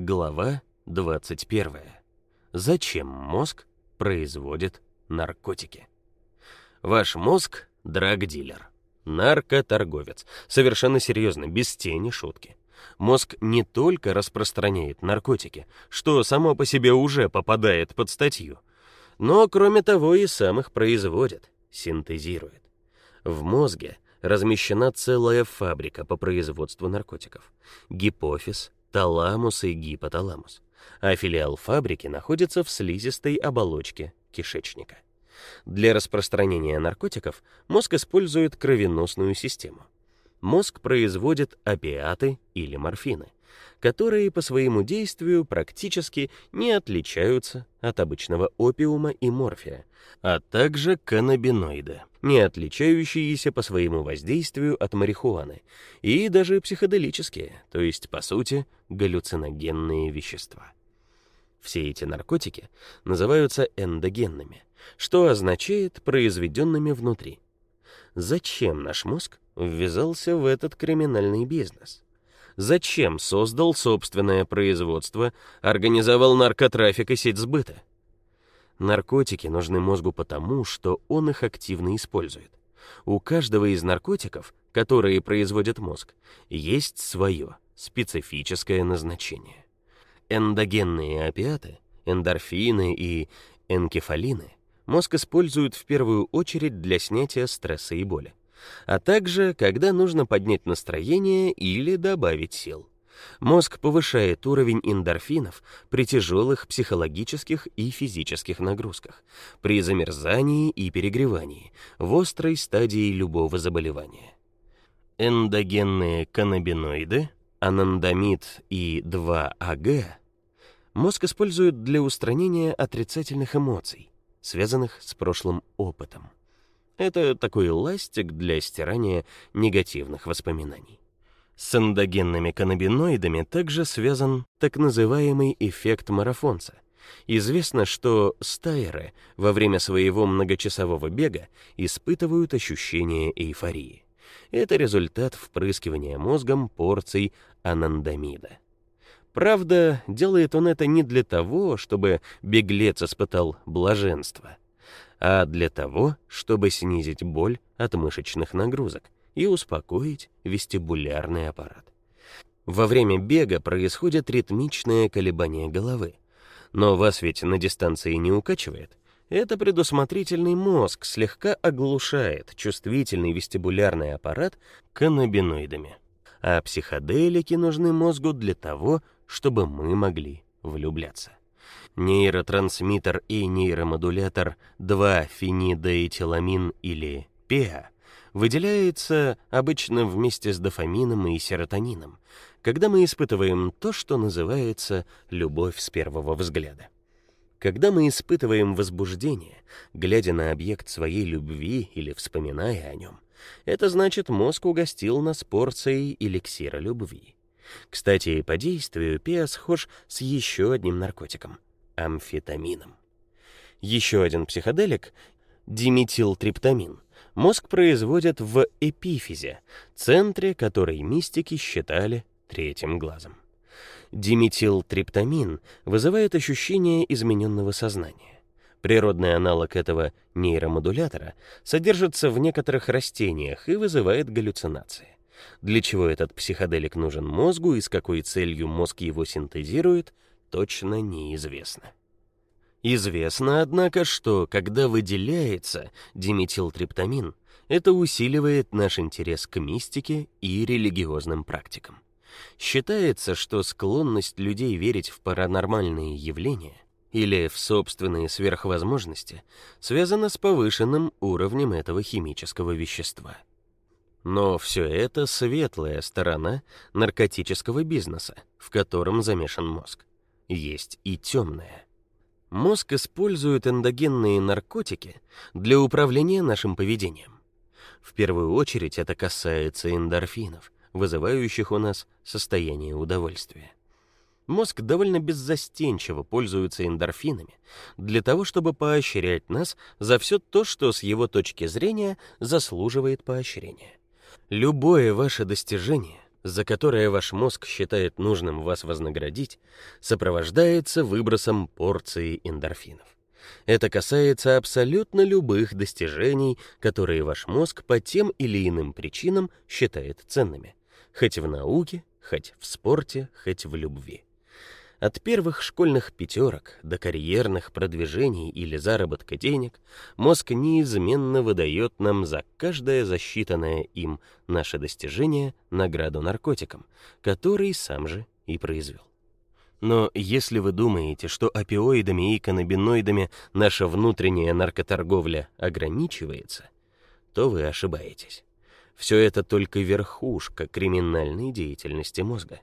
Глава 21. Зачем мозг производит наркотики? Ваш мозг драг-дилер, наркоторговец. Совершенно серьезно, без тени шутки. Мозг не только распространяет наркотики, что само по себе уже попадает под статью, но кроме того и сам их производит, синтезирует. В мозге размещена целая фабрика по производству наркотиков. Гипофиз, таламус и гипоталамус. А филиал фабрики находится в слизистой оболочке кишечника. Для распространения наркотиков мозг использует кровеносную систему. Мозг производит опиаты или морфины, которые по своему действию практически не отличаются от обычного опиума и морфия, а также каннабиноиды, не отличающиеся по своему воздействию от марихуаны, и даже психоделические, то есть по сути галлюциногенные вещества. Все эти наркотики называются эндогенными, что означает произведенными внутри. Зачем наш мозг ввязался в этот криминальный бизнес? Зачем создал собственное производство, организовал наркотрафик и сеть сбыта? Наркотики нужны мозгу потому, что он их активно использует. У каждого из наркотиков, которые производит мозг, есть свое специфическое назначение. Эндогенные опиаты, эндорфины и энкефалины мозг использует в первую очередь для снятия стресса и боли, а также когда нужно поднять настроение или добавить сил. Мозг повышает уровень эндорфинов при тяжелых психологических и физических нагрузках, при замерзании и перегревании, в острой стадии любого заболевания. Эндогенные каннабиноиды, анандамид и 2-АГ мозг использует для устранения отрицательных эмоций, связанных с прошлым опытом. Это такой ластик для стирания негативных воспоминаний. С эндогенными каннабиноидами также связан так называемый эффект марафонца. Известно, что стайеры во время своего многочасового бега испытывают ощущение эйфории. Это результат впрыскивания мозгом порций анандамида. Правда, делает он это не для того, чтобы беглец испытал блаженство, а для того, чтобы снизить боль от мышечных нагрузок и успокоить вестибулярный аппарат. Во время бега происходит ритмичное колебание головы. Но вас ведь на дистанции не укачивает. Это предусмотрительный мозг слегка оглушает чувствительный вестибулярный аппарат каннабиноидами. А психоделики нужны мозгу для того, чтобы мы могли влюбляться. Нейротрансмиттер и нейромодулятор 2-фенидиэтиламин или ПЕА выделяется обычно вместе с дофамином и серотонином, когда мы испытываем то, что называется любовь с первого взгляда. Когда мы испытываем возбуждение, глядя на объект своей любви или вспоминая о нем, это значит, мозг угостил нас порцией эликсира любви. Кстати, по действию пиа схож с еще одним наркотиком амфетамином. Еще один психоделик диметилтриптамин мозг производит в эпифизе, центре, который мистики считали третьим глазом. Диметилтриптамин вызывает ощущение измененного сознания. Природный аналог этого нейромодулятора содержится в некоторых растениях и вызывает галлюцинации. Для чего этот психоделик нужен мозгу и с какой целью мозг его синтезирует, точно неизвестно. Известно, однако, что когда выделяется диметилтриптамин, это усиливает наш интерес к мистике и религиозным практикам. Считается, что склонность людей верить в паранормальные явления или в собственные сверхвозможности связана с повышенным уровнем этого химического вещества. Но все это светлая сторона наркотического бизнеса, в котором замешан мозг. Есть и темная. Мозг использует эндогенные наркотики для управления нашим поведением. В первую очередь это касается эндорфинов, вызывающих у нас состояние удовольствия. Мозг довольно беззастенчиво пользуется эндорфинами для того, чтобы поощрять нас за все то, что с его точки зрения заслуживает поощрения. Любое ваше достижение, за которое ваш мозг считает нужным вас вознаградить, сопровождается выбросом порции эндорфинов. Это касается абсолютно любых достижений, которые ваш мозг по тем или иным причинам считает ценными, хоть в науке, хоть в спорте, хоть в любви. От первых школьных пятерок до карьерных продвижений или заработка денег мозг неизменно выдает нам за каждое засчитанное им наше достижение награду наркотикам, который сам же и произвел. Но если вы думаете, что опиоидами и каннабиноидами наша внутренняя наркоторговля ограничивается, то вы ошибаетесь. Все это только верхушка криминальной деятельности мозга.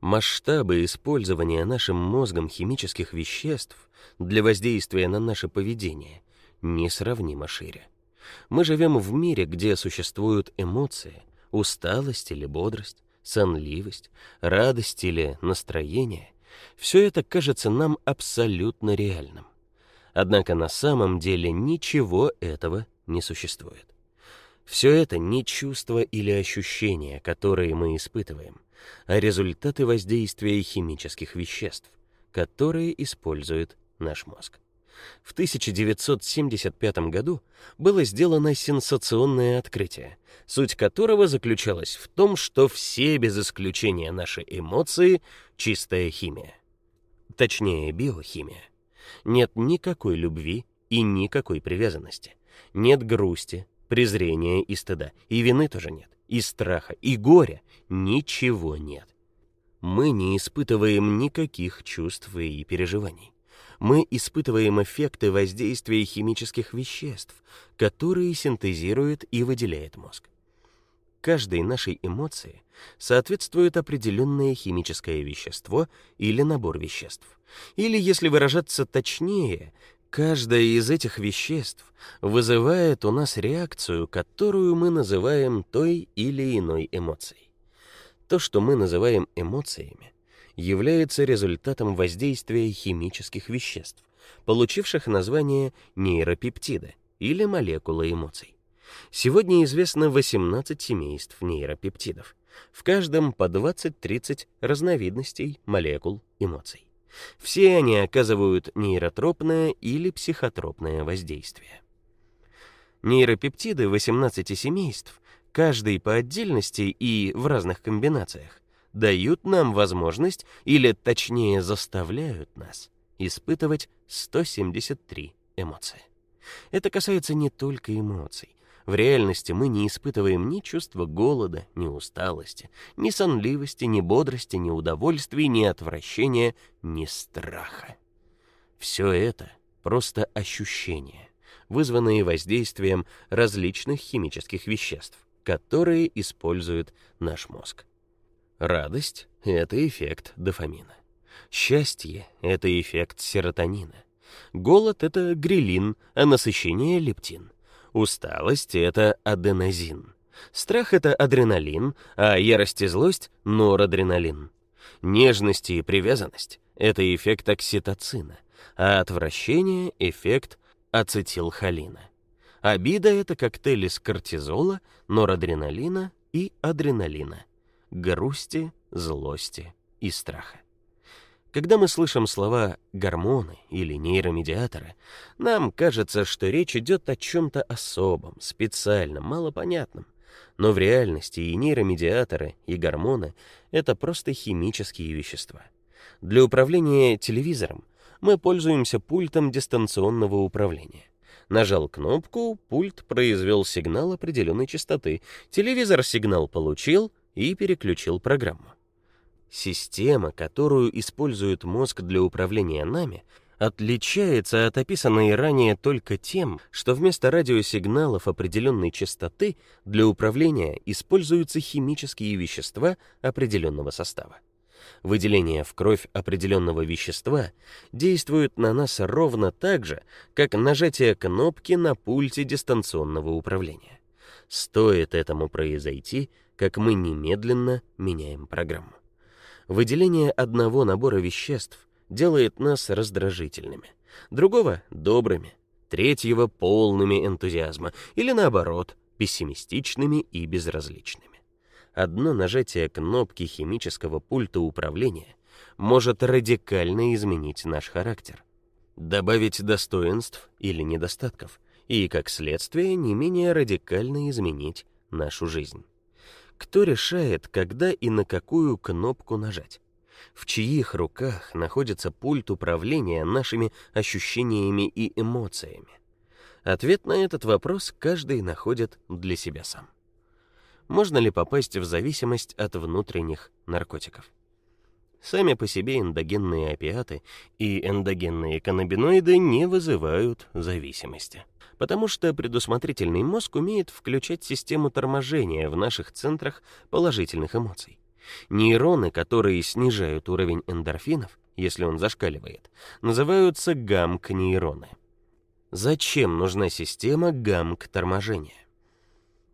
Масштабы использования нашим мозгом химических веществ для воздействия на наше поведение несравнимо шире. Мы живем в мире, где существуют эмоции, усталость или бодрость, сонливость, радость или настроение. Все это кажется нам абсолютно реальным. Однако на самом деле ничего этого не существует. Все это не чувства или ощущения, которые мы испытываем а результаты воздействия химических веществ, которые использует наш мозг. В 1975 году было сделано сенсационное открытие, суть которого заключалась в том, что все без исключения наши эмоции чистая химия. Точнее, биохимия. Нет никакой любви и никакой привязанности. Нет грусти, презрения и стыда, и вины тоже нет и страха, и горя ничего нет. Мы не испытываем никаких чувств и переживаний. Мы испытываем эффекты воздействия химических веществ, которые синтезирует и выделяет мозг. Каждой нашей эмоции соответствует определенное химическое вещество или набор веществ. Или, если выражаться точнее, Каждое из этих веществ вызывает у нас реакцию, которую мы называем той или иной эмоцией. То, что мы называем эмоциями, является результатом воздействия химических веществ, получивших название нейропептиды или молекулы эмоций. Сегодня известно 18 семейств нейропептидов, в каждом по 20-30 разновидностей молекул эмоций. Все они оказывают нейротропное или психотропное воздействие. Нейропептиды 18 семейств, каждый по отдельности и в разных комбинациях, дают нам возможность или точнее заставляют нас испытывать 173 эмоции. Это касается не только эмоций, в реальности мы не испытываем ни чувства голода, ни усталости, ни сонливости, ни бодрости, ни удовольствия, ни отвращения, ни страха. Все это просто ощущения, вызванные воздействием различных химических веществ, которые использует наш мозг. Радость это эффект дофамина. Счастье это эффект серотонина. Голод это грелин, а насыщение лептин. Усталость это аденозин. Страх это адреналин, а ярость и злость норадреналин. Нежность и привязанность это эффект окситоцина, а отвращение эффект ацетилхолина. Обида это коктейль из кортизола, норадреналина и адреналина, грусти, злости и страха. Когда мы слышим слова гормоны или нейромедиаторы, нам кажется, что речь идет о чем то особом, специальном, малопонятном. Но в реальности и нейромедиаторы, и гормоны это просто химические вещества. Для управления телевизором мы пользуемся пультом дистанционного управления. Нажал кнопку, пульт произвел сигнал определенной частоты. Телевизор сигнал получил и переключил программу. Система, которую использует мозг для управления нами, отличается от описанной ранее только тем, что вместо радиосигналов определенной частоты для управления используются химические вещества определенного состава. Выделение в кровь определенного вещества действует на нас ровно так же, как нажатие кнопки на пульте дистанционного управления. Стоит этому произойти, как мы немедленно меняем программу. Выделение одного набора веществ делает нас раздражительными, другого добрыми, третьего полными энтузиазма или наоборот, пессимистичными и безразличными. одно нажатие кнопки химического пульта управления может радикально изменить наш характер, добавить достоинств или недостатков и, как следствие, не менее радикально изменить нашу жизнь. Кто решает, когда и на какую кнопку нажать? В чьих руках находится пульт управления нашими ощущениями и эмоциями? Ответ на этот вопрос каждый находит для себя сам. Можно ли попасть в зависимость от внутренних наркотиков? Сами по себе эндогенные опиаты и эндогенные каннабиноиды не вызывают зависимости, потому что предусмотрительный мозг умеет включать систему торможения в наших центрах положительных эмоций. Нейроны, которые снижают уровень эндорфинов, если он зашкаливает, называются гамк-нейроны. Зачем нужна система гамк-торможения?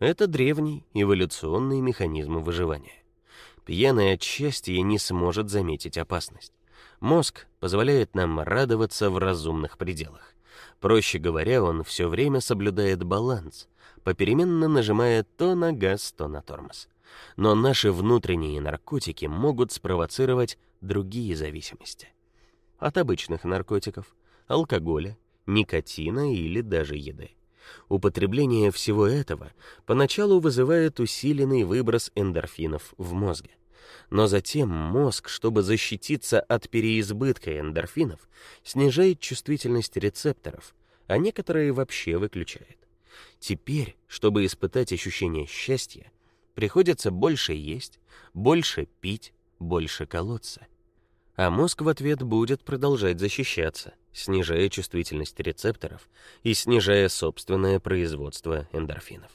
Это древний эволюционный механизм выживания пьяный от счастья не сможет заметить опасность. Мозг позволяет нам радоваться в разумных пределах. Проще говоря, он все время соблюдает баланс, попеременно нажимая то на газ, то на тормоз. Но наши внутренние наркотики могут спровоцировать другие зависимости. От обычных наркотиков, алкоголя, никотина или даже еды. Употребление всего этого поначалу вызывает усиленный выброс эндорфинов в мозге. Но затем мозг, чтобы защититься от переизбытка эндорфинов, снижает чувствительность рецепторов, а некоторые вообще выключает. Теперь, чтобы испытать ощущение счастья, приходится больше есть, больше пить, больше колоться. А мозг в ответ будет продолжать защищаться – снижая чувствительность рецепторов и снижая собственное производство эндорфинов.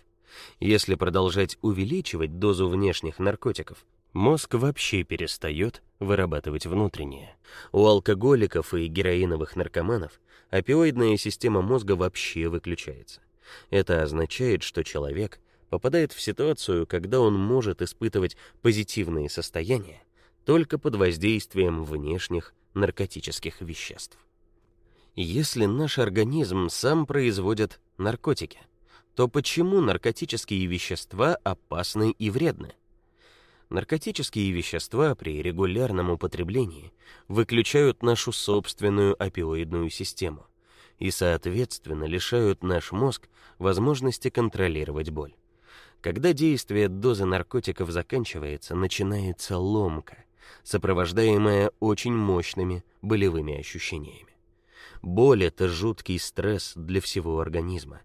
Если продолжать увеличивать дозу внешних наркотиков, мозг вообще перестает вырабатывать внутренние. У алкоголиков и героиновых наркоманов опиоидная система мозга вообще выключается. Это означает, что человек попадает в ситуацию, когда он может испытывать позитивные состояния только под воздействием внешних наркотических веществ. Если наш организм сам производит наркотики, то почему наркотические вещества опасны и вредны? Наркотические вещества при регулярном употреблении выключают нашу собственную опиоидную систему и, соответственно, лишают наш мозг возможности контролировать боль. Когда действие дозы наркотиков заканчивается, начинается ломка, сопровождаемая очень мощными болевыми ощущениями. Боль это жуткий стресс для всего организма.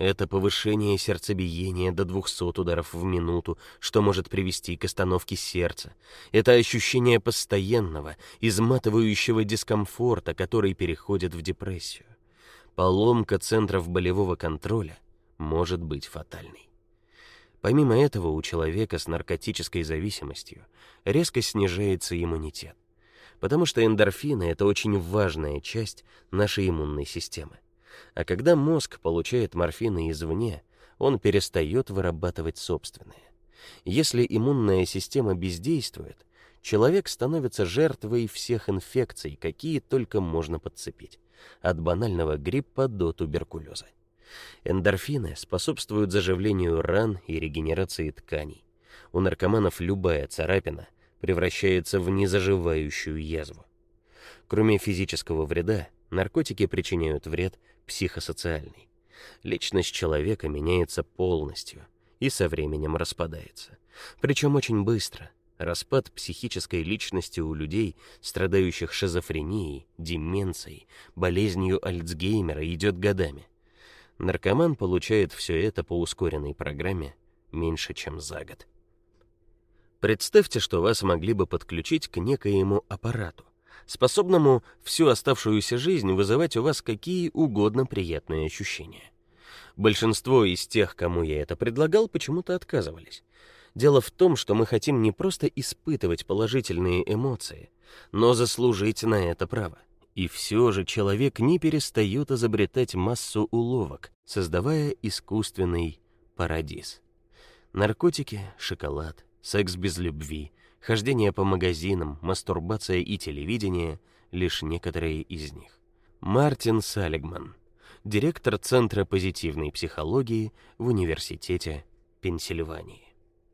Это повышение сердцебиения до 200 ударов в минуту, что может привести к остановке сердца. Это ощущение постоянного, изматывающего дискомфорта, который переходит в депрессию. Поломка центров болевого контроля может быть фатальной. Помимо этого, у человека с наркотической зависимостью резко снижается иммунитет потому что эндорфины это очень важная часть нашей иммунной системы. А когда мозг получает морфины извне, он перестает вырабатывать собственные. Если иммунная система бездействует, человек становится жертвой всех инфекций, какие только можно подцепить, от банального гриппа до туберкулеза. Эндорфины способствуют заживлению ран и регенерации тканей. У наркоманов любая царапина превращается в незаживающую язву. Кроме физического вреда, наркотики причиняют вред психосоциальный. Личность человека меняется полностью и со временем распадается. Причем очень быстро. Распад психической личности у людей, страдающих шизофренией, деменцией, болезнью Альцгеймера, идет годами. Наркоман получает все это по ускоренной программе меньше, чем за год. Представьте, что вас могли бы подключить к некоему аппарату, способному всю оставшуюся жизнь вызывать у вас какие угодно приятные ощущения. Большинство из тех, кому я это предлагал, почему-то отказывались. Дело в том, что мы хотим не просто испытывать положительные эмоции, но заслужить на это право. И все же человек не перестает изобретать массу уловок, создавая искусственный парадиз. Наркотики, шоколад, секс без любви, хождение по магазинам, мастурбация и телевидение лишь некоторые из них. Мартин Салигман, директор Центра позитивной психологии в Университете Пенсильвании.